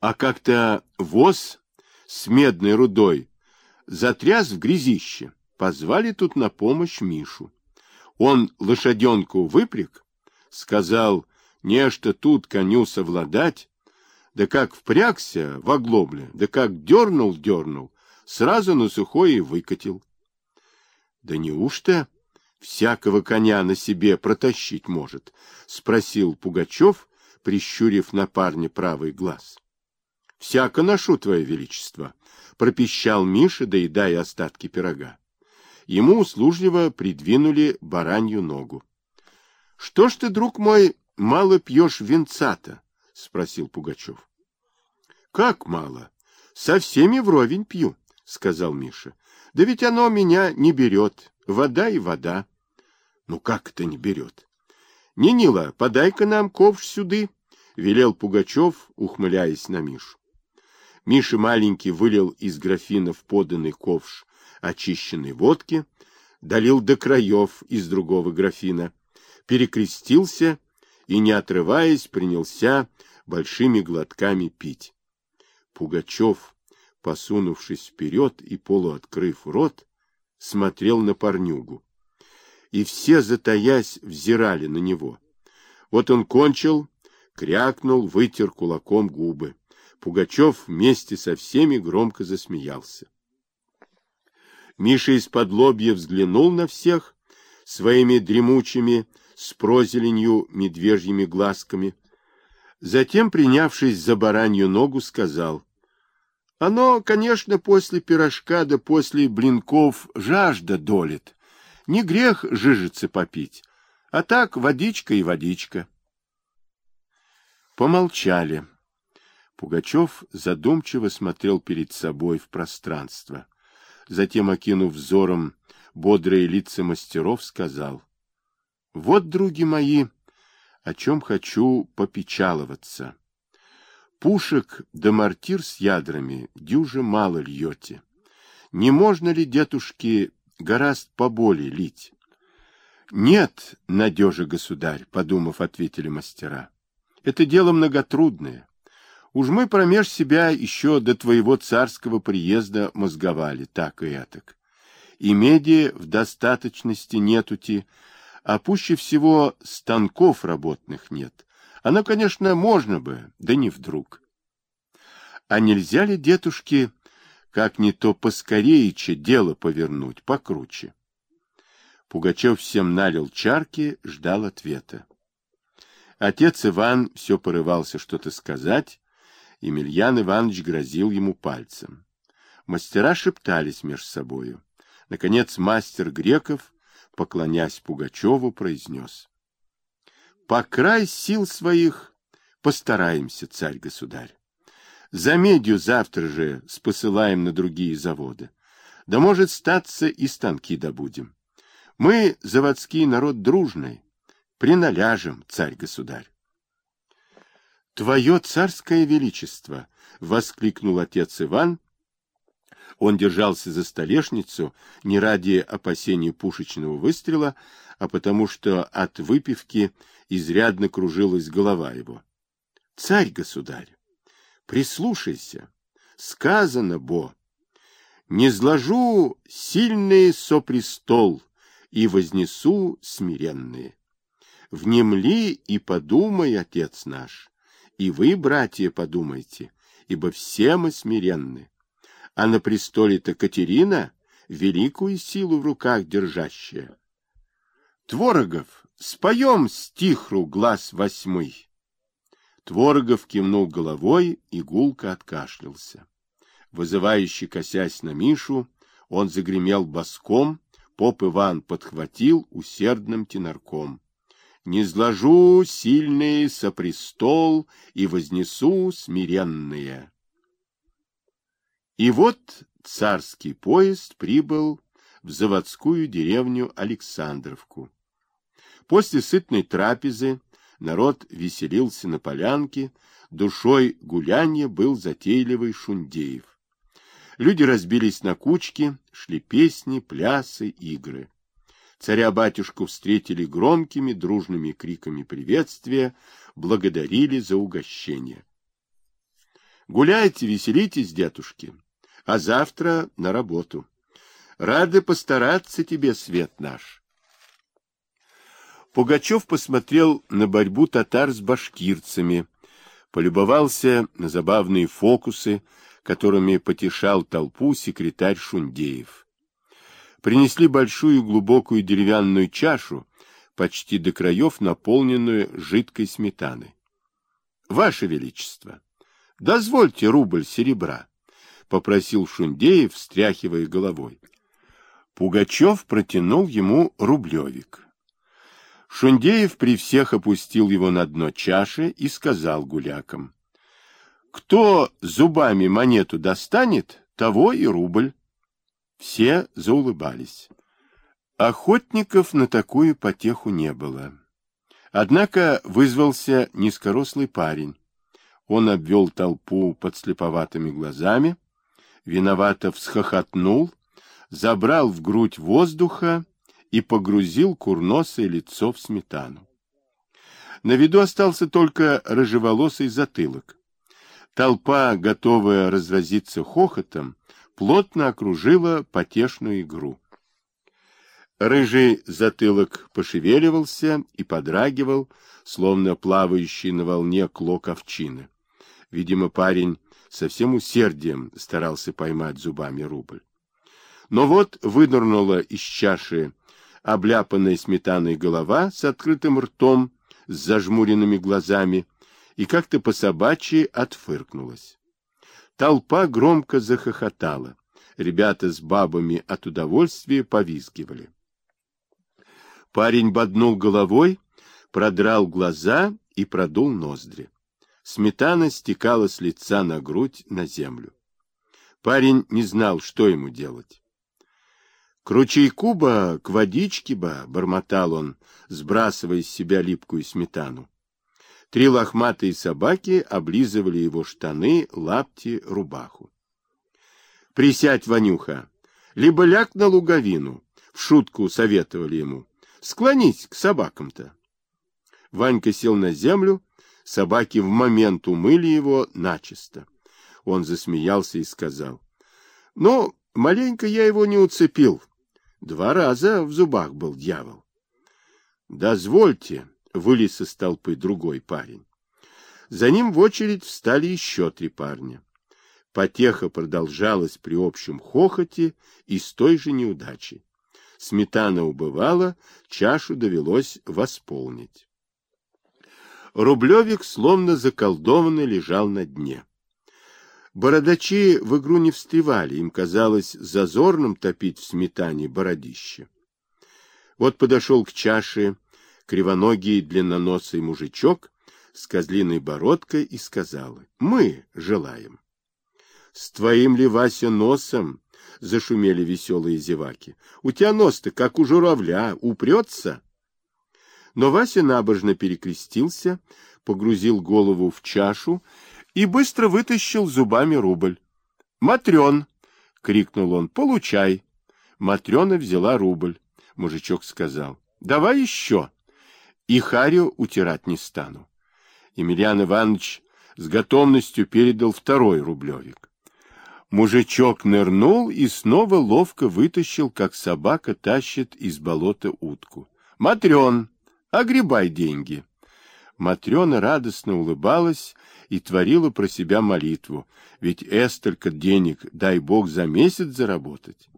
А как-то воз с медной рудой затряс в грязище. Позвали тут на помощь Мишу. Он лошаденку выпряг, сказал, нечто тут коню совладать, да как впрягся в оглобле, да как дернул-дернул, сразу на сухое выкатил. Да неужто всякого коня на себе протащить может? — спросил Пугачев, прищурив на парня правый глаз. — Всяко ношу, твое величество, — пропищал Миша, доедая остатки пирога. Ему услужливо придвинули баранью ногу. — Что ж ты, друг мой, мало пьешь винца-то? — спросил Пугачев. — Как мало? Со всеми вровень пью, — сказал Миша. — Да ведь оно меня не берет. Вода и вода. — Ну как это не берет? — Нинила, подай-ка нам ковш сюды, — велел Пугачев, ухмыляясь на Мишу. Миша маленький вылил из графина в поданный ковш очищенной водки, долил до краев из другого графина, перекрестился и, не отрываясь, принялся большими глотками пить. Пугачев, посунувшись вперед и полуоткрыв рот, смотрел на парнюгу. И все, затаясь, взирали на него. Вот он кончил, крякнул, вытер кулаком губы. Пугачев вместе со всеми громко засмеялся. Миша из-под лобья взглянул на всех своими дремучими, с прозеленью медвежьими глазками. Затем, принявшись за баранью ногу, сказал, «Оно, конечно, после пирожка да после блинков жажда долит. Не грех жижицы попить, а так водичка и водичка». Помолчали. Пугачев задумчиво смотрел перед собой в пространство. Затем, окинув взором бодрые лица мастеров, сказал, «Вот, други мои, о чем хочу попечаловаться. Пушек да мортир с ядрами дюже мало льете. Не можно ли, дедушки, гораст поболее лить?» «Нет, надежа, государь», — подумав, ответили мастера. «Это дело многотрудное. Уж мы промеж себя еще до твоего царского приезда мозговали, так и этак. И меди в достаточности нетути, а пуще всего станков работных нет. Оно, конечно, можно бы, да не вдруг. А нельзя ли, дедушки, как не то поскореече дело повернуть, покруче? Пугачев всем налил чарки, ждал ответа. Отец Иван все порывался что-то сказать, Емельян Иванович грозил ему пальцем. Мастера шептались между собою. Наконец мастер Греков, поклонясь Пугачеву, произнес. — По край сил своих постараемся, царь-государь. За медью завтра же спосылаем на другие заводы. Да может статься и станки добудем. Мы, заводский народ дружный, приналяжем, царь-государь. Твое царское величество! — воскликнул отец Иван. Он держался за столешницу не ради опасения пушечного выстрела, а потому что от выпивки изрядно кружилась голова его. — Царь-государь, прислушайся, сказано, бо, не зложу сильный сопрестол и вознесу смиренные. Внемли и подумай, отец наш, и вы, братья, подумайте, ибо все мы смиренны. А на престоле-то Катерина, великую силу в руках держащая. Творогов, споем стихру глаз восьмый. Творогов кивнул головой и гулко откашлялся. Вызывающий косясь на Мишу, он загремел боском, поп Иван подхватил усердным тенорком не сложу сильные сопрестол и вознесу смиренные. И вот царский поезд прибыл в заводскую деревню Александровку. После сытной трапезы народ веселился на полянке, душой гулянья был затейливый Шундеев. Люди разбились на кучки, шли песни, плясы, игры. Царя-батюшку встретили громкими дружными криками приветствия, благодарили за угощение. Гуляйте, веселитесь, дедушки, а завтра на работу. Рады постараться тебе, свет наш. Пугачев посмотрел на борьбу татар с башкирцами, полюбовался на забавные фокусы, которыми потешал толпу секретарь Шундеев. Принесли большую глубокую деревянную чашу, почти до краев наполненную жидкой сметаной. — Ваше Величество, дозвольте рубль серебра, — попросил Шундеев, встряхивая головой. Пугачев протянул ему рублевик. Шундеев при всех опустил его на дно чаши и сказал гулякам. Кто зубами монету достанет, того и рубль. Все заулыбались. Охотников на такую потеху не было. Однако вызвался низкорослый парень. Он обвел толпу подслеповатыми глазами, виновато всхохотнул, забрал в грудь воздуха и погрузил курносое лицо в сметану. На виду остался только рыжеволосый затылок. Толпа, готовая разразиться хохотом, плотно окружила потешную игру. Рыжий затылок пошевеливался и подрагивал, словно плавающий на волне клок овчины. Видимо, парень со всем усердием старался поймать зубами рубль. Но вот вынырнула из чаши обляпанная сметаной голова с открытым ртом, с зажмуренными глазами, и как-то по-собачьи отфыркнулась. Толпа громко захохотала. Ребята с бабами от удовольствия повизгивали. Парень боднул головой, продрал глаза и продул ноздри. Сметана стекала с лица на грудь на землю. Парень не знал, что ему делать. К ручейку бы, к водичке бы, — бормотал он, сбрасывая с себя липкую сметану. Три лохматые собаки облизывали его штаны, лапти, рубаху. — Присядь, Ванюха, либо ляг на луговину, — в шутку советовали ему. — Склонись к собакам-то. Ванька сел на землю, собаки в момент умыли его начисто. Он засмеялся и сказал. — Ну, маленько я его не уцепил, Два раза в зубах был дьявол. «Дозвольте», — вылез из толпы другой парень. За ним в очередь встали еще три парня. Потеха продолжалась при общем хохоте и с той же неудачей. Сметана убывала, чашу довелось восполнить. Рублевик, словно заколдованный, лежал на дне. Бородачи в игру не встревали, им казалось зазорным топить в сметане бородище. Вот подошел к чаше кривоногий длинноносый мужичок с козлиной бородкой и сказал, «Мы желаем». «С твоим ли, Вася, носом?» — зашумели веселые зеваки. «У тебя нос-то, как у журавля, упрется?» Но Вася набожно перекрестился, погрузил голову в чашу и быстро вытащил зубами рубль. «Матрен!» — крикнул он. «Получай!» Матрена взяла рубль. Мужичок сказал. «Давай еще!» И Харю утирать не стану. Емельян Иванович с готовностью передал второй рублевик. Мужичок нырнул и снова ловко вытащил, как собака тащит из болота утку. «Матрен, огребай деньги!» Матрена радостно улыбалась и творила про себя молитву, ведь эстолько денег, дай бог, за месяц заработать.